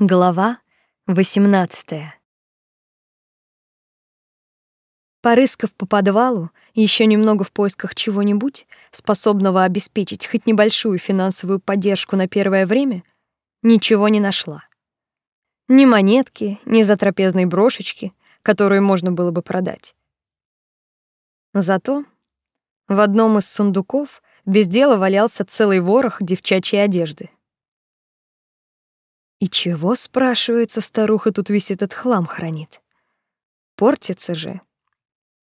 Глава 18. Порыскав по подвалу, еще немного в поисках чего-нибудь, способного обеспечить хоть небольшую финансовую поддержку на первое время, ничего не нашла. Ни монетки, ни затрапезной брошечки, которую можно было бы продать. Зато в одном из сундуков без дела валялся целый ворох девчачьей одежды. И чего, спрашивается, старуха тут весь этот хлам хранит? Портится же.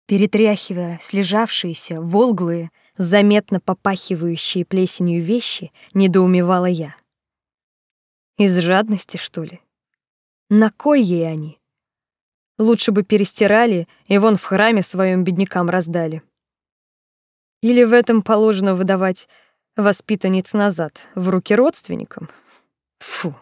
Перетряхивая слежавшиеся, волглые, заметно попахивающие плесенью вещи, недоумевала я. Из жадности, что ли? На кой ей они? Лучше бы перестирали и вон в храме своим беднякам раздали. Или в этом положено выдавать воспитанниц назад в руки родственникам? Фу.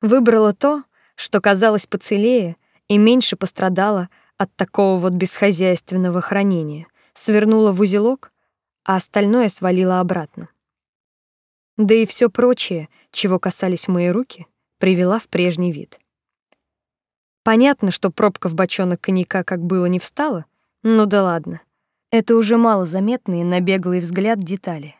Выбрала то, что казалось поцелее и меньше пострадало от такого вот бесхозяйственного хранения. Свернула в узелок, а остальное свалила обратно. Да и все прочее, чего касались мои руки, привела в прежний вид. Понятно, что пробка в бочонок коньяка как было не встала, но да ладно. Это уже мало заметные на беглый взгляд детали.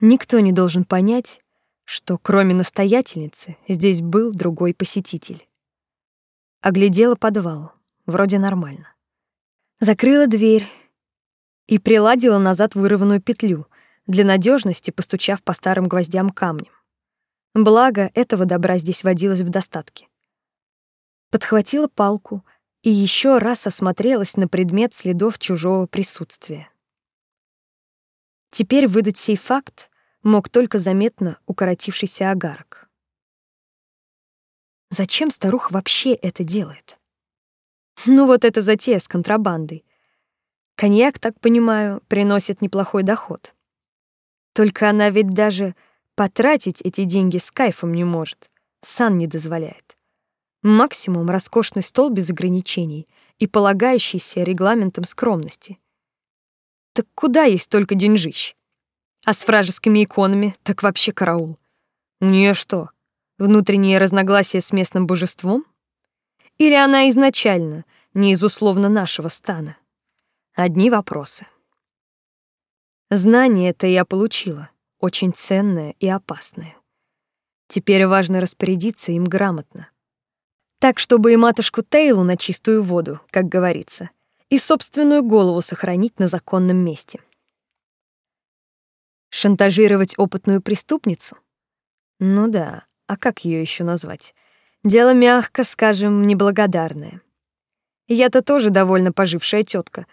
Никто не должен понять, что кроме настоятельницы здесь был другой посетитель. Оглядела подвал, вроде нормально. Закрыла дверь и приладила назад вырванную петлю, для надежности постучав по старым гвоздям камнем. Благо, этого добра здесь водилось в достатке. Подхватила палку и еще раз осмотрелась на предмет следов чужого присутствия. Теперь выдать сей факт мог только заметно укоротившийся огарок. Зачем старуха вообще это делает? Ну вот это затея с контрабандой. Коньяк, так понимаю, приносит неплохой доход. Только она ведь даже потратить эти деньги с кайфом не может. Сан не дозволяет. Максимум роскошный стол без ограничений и полагающийся регламентом скромности. Так куда есть только деньжищ? А с вражескими иконами так вообще караул. У нее что, внутреннее разногласие с местным божеством? Или она изначально не из условно нашего стана? Одни вопросы. Знание это я получила, очень ценное и опасное. Теперь важно распорядиться им грамотно. Так, чтобы и матушку Тейлу на чистую воду, как говорится, и собственную голову сохранить на законном месте. Шантажировать опытную преступницу? Ну да, а как ее еще назвать? Дело, мягко скажем, неблагодарное. Я-то тоже довольно пожившая тетка.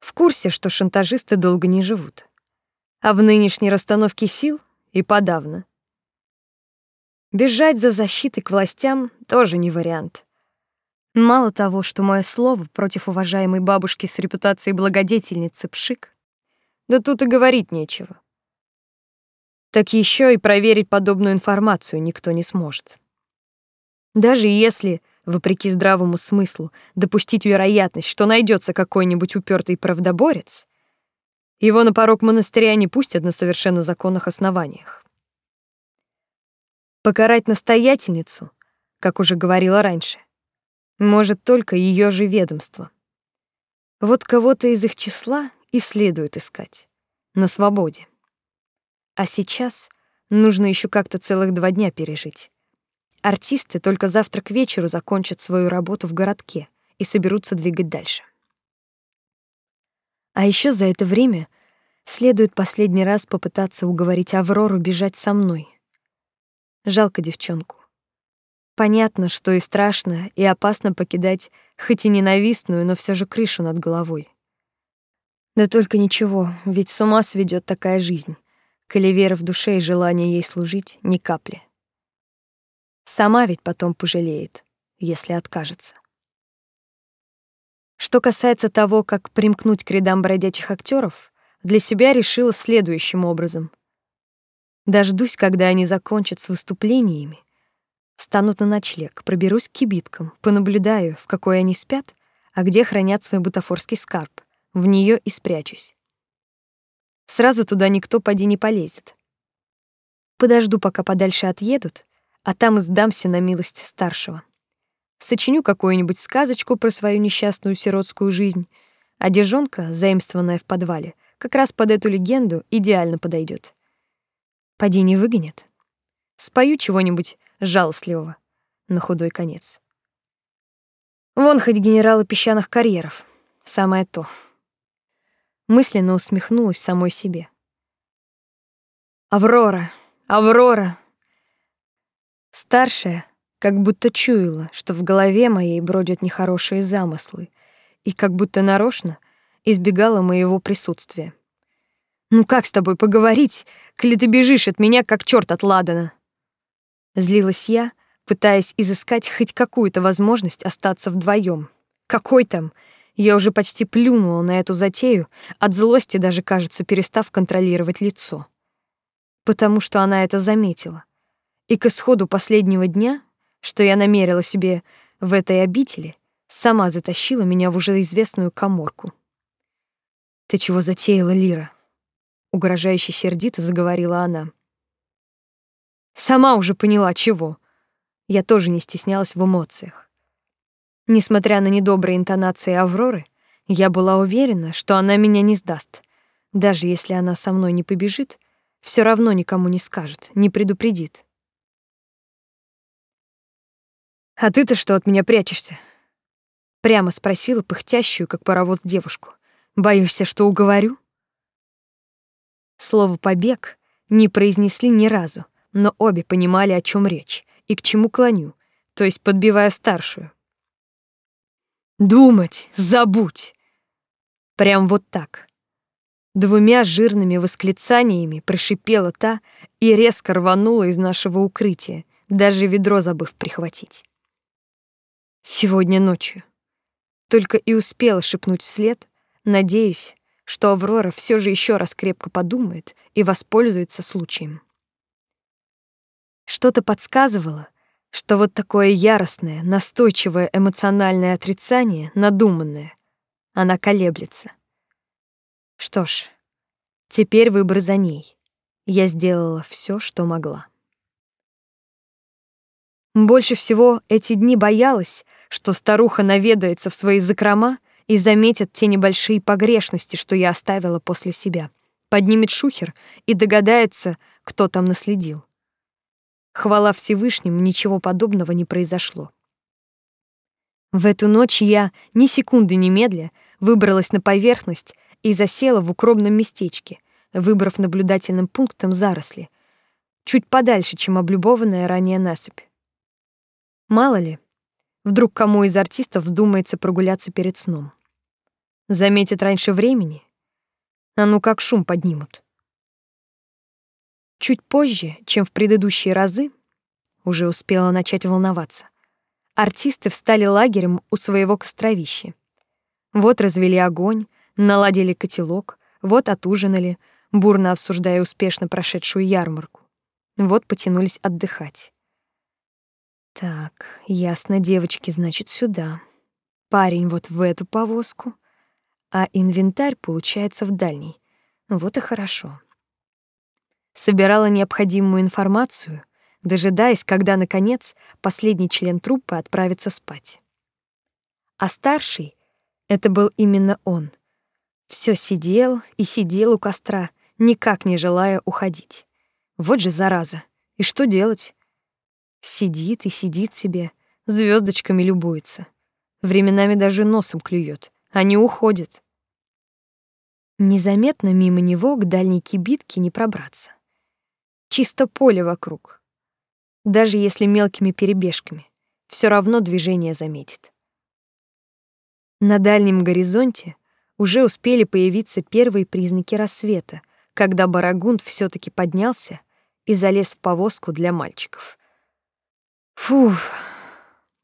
В курсе, что шантажисты долго не живут. А в нынешней расстановке сил и подавно. Бежать за защитой к властям тоже не вариант. Мало того, что мое слово против уважаемой бабушки с репутацией благодетельницы пшик, да тут и говорить нечего так еще и проверить подобную информацию никто не сможет. Даже если, вопреки здравому смыслу, допустить вероятность, что найдется какой-нибудь упертый правдоборец, его на порог монастыря не пустят на совершенно законных основаниях. Покарать настоятельницу, как уже говорила раньше, может только ее же ведомство. Вот кого-то из их числа и следует искать на свободе. А сейчас нужно еще как-то целых два дня пережить. Артисты только завтра к вечеру закончат свою работу в городке и соберутся двигать дальше. А еще за это время следует последний раз попытаться уговорить Аврору бежать со мной. Жалко девчонку. Понятно, что и страшно, и опасно покидать хоть и ненавистную, но все же крышу над головой. Да только ничего, ведь с ума сведет такая жизнь коли вера в душе и желание ей служить ни капли. Сама ведь потом пожалеет, если откажется. Что касается того, как примкнуть к рядам бродячих актеров, для себя решила следующим образом. Дождусь, когда они закончат с выступлениями, встанут на ночлег, проберусь к кибиткам, понаблюдаю, в какой они спят, а где хранят свой бутафорский скарб, в нее и спрячусь. Сразу туда никто поди не полезет. Подожду, пока подальше отъедут, а там и сдамся на милость старшего. Сочиню какую-нибудь сказочку про свою несчастную сиротскую жизнь, а дежонка, заимствованная в подвале, как раз под эту легенду идеально подойдет. Поди не выгонят. Спою чего-нибудь жалостливого на худой конец. Вон хоть генералы песчаных карьеров. Самое то. Мысленно усмехнулась самой себе. Аврора, Аврора. Старшая как будто чуяла, что в голове моей бродят нехорошие замыслы, и как будто нарочно избегала моего присутствия. Ну как с тобой поговорить, коли ты бежишь от меня, как черт от ладана? Злилась я, пытаясь изыскать хоть какую-то возможность остаться вдвоем. Какой там? Я уже почти плюнула на эту затею, от злости даже, кажется, перестав контролировать лицо. Потому что она это заметила. И к исходу последнего дня, что я намерила себе в этой обители, сама затащила меня в уже известную каморку. Ты чего затеяла, Лира? угрожающе сердито заговорила она. Сама уже поняла чего. Я тоже не стеснялась в эмоциях. Несмотря на недобрые интонации Авроры, я была уверена, что она меня не сдаст. Даже если она со мной не побежит, все равно никому не скажет, не предупредит. А ты-то что от меня прячешься? Прямо спросила пыхтящую, как паровоз, девушку. Боишься, что уговорю? Слово побег не произнесли ни разу, но обе понимали, о чем речь и к чему клоню, то есть подбивая старшую. Думать, забудь. Прям вот так. Двумя жирными восклицаниями прошипела та и резко рванула из нашего укрытия, даже ведро забыв прихватить. Сегодня ночью. Только и успела шепнуть вслед, надеясь, что Аврора все же еще раз крепко подумает и воспользуется случаем. Что-то подсказывало, что вот такое яростное, настойчивое эмоциональное отрицание, надуманное, она колеблется. Что ж, теперь выбор за ней. Я сделала все, что могла. Больше всего эти дни боялась, что старуха наведается в свои закрома и заметит те небольшие погрешности, что я оставила после себя. Поднимет шухер и догадается, кто там наследил. Хвала Всевышнему, ничего подобного не произошло. В эту ночь я, ни секунды не медля, выбралась на поверхность и засела в укромном местечке, выбрав наблюдательным пунктом заросли, чуть подальше, чем облюбованная ранее насыпь. Мало ли, вдруг кому из артистов вздумается прогуляться перед сном. Заметят раньше времени? А ну как шум поднимут. Чуть позже, чем в предыдущие разы, уже успела начать волноваться. Артисты встали лагерем у своего костровища. Вот развели огонь, наладили котелок, вот отужинали, бурно обсуждая успешно прошедшую ярмарку. Вот потянулись отдыхать. Так, ясно, девочки, значит, сюда. Парень вот в эту повозку — а инвентарь получается в дальней. Вот и хорошо. Собирала необходимую информацию, дожидаясь, когда наконец последний член труппы отправится спать. А старший это был именно он. Все сидел и сидел у костра, никак не желая уходить. Вот же зараза. И что делать? Сидит и сидит себе, звездочками любуется. Временами даже носом клюет а не уходит. Незаметно мимо него к дальней кибитке не пробраться. Чисто поле вокруг. Даже если мелкими перебежками, все равно движение заметит. На дальнем горизонте уже успели появиться первые признаки рассвета, когда Барагунд все таки поднялся и залез в повозку для мальчиков. Фух,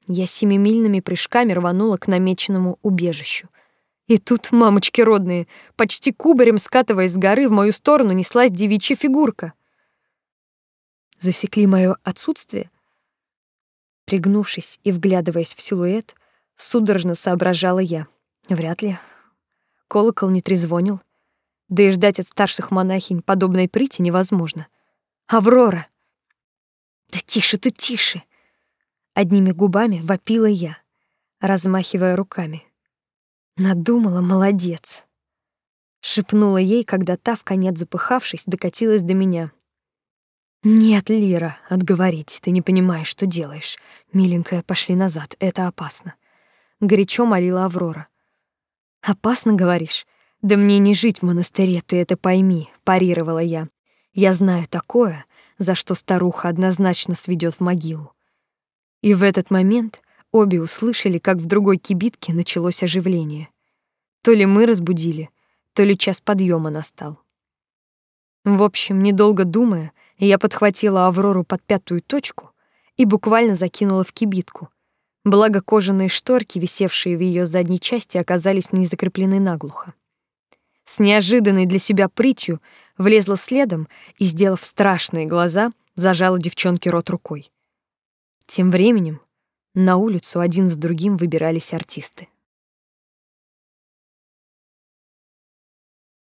я семимильными прыжками рванула к намеченному убежищу. И тут, мамочки родные, почти кубарем скатываясь с горы в мою сторону, неслась девичья фигурка. Засекли мое отсутствие. Пригнувшись и вглядываясь в силуэт, судорожно соображала я. Вряд ли. Колокол не трезвонил. Да и ждать от старших монахинь подобной прыти невозможно. Аврора!» «Да тише ты, тише!» Одними губами вопила я, размахивая руками. Надумала, молодец. Шепнула ей, когда та, в конец запыхавшись, докатилась до меня. «Нет, Лира, отговорить, ты не понимаешь, что делаешь. Миленькая, пошли назад, это опасно». Горячо молила Аврора. «Опасно, говоришь? Да мне не жить в монастыре, ты это пойми», — парировала я. «Я знаю такое, за что старуха однозначно сведет в могилу. И в этот момент обе услышали, как в другой кибитке началось оживление. То ли мы разбудили, то ли час подъема настал. В общем, недолго думая, я подхватила Аврору под пятую точку и буквально закинула в кибитку. Благо кожаные шторки, висевшие в ее задней части, оказались не закреплены наглухо. С неожиданной для себя прытью влезла следом и, сделав страшные глаза, зажала девчонке рот рукой. Тем временем на улицу один за другим выбирались артисты.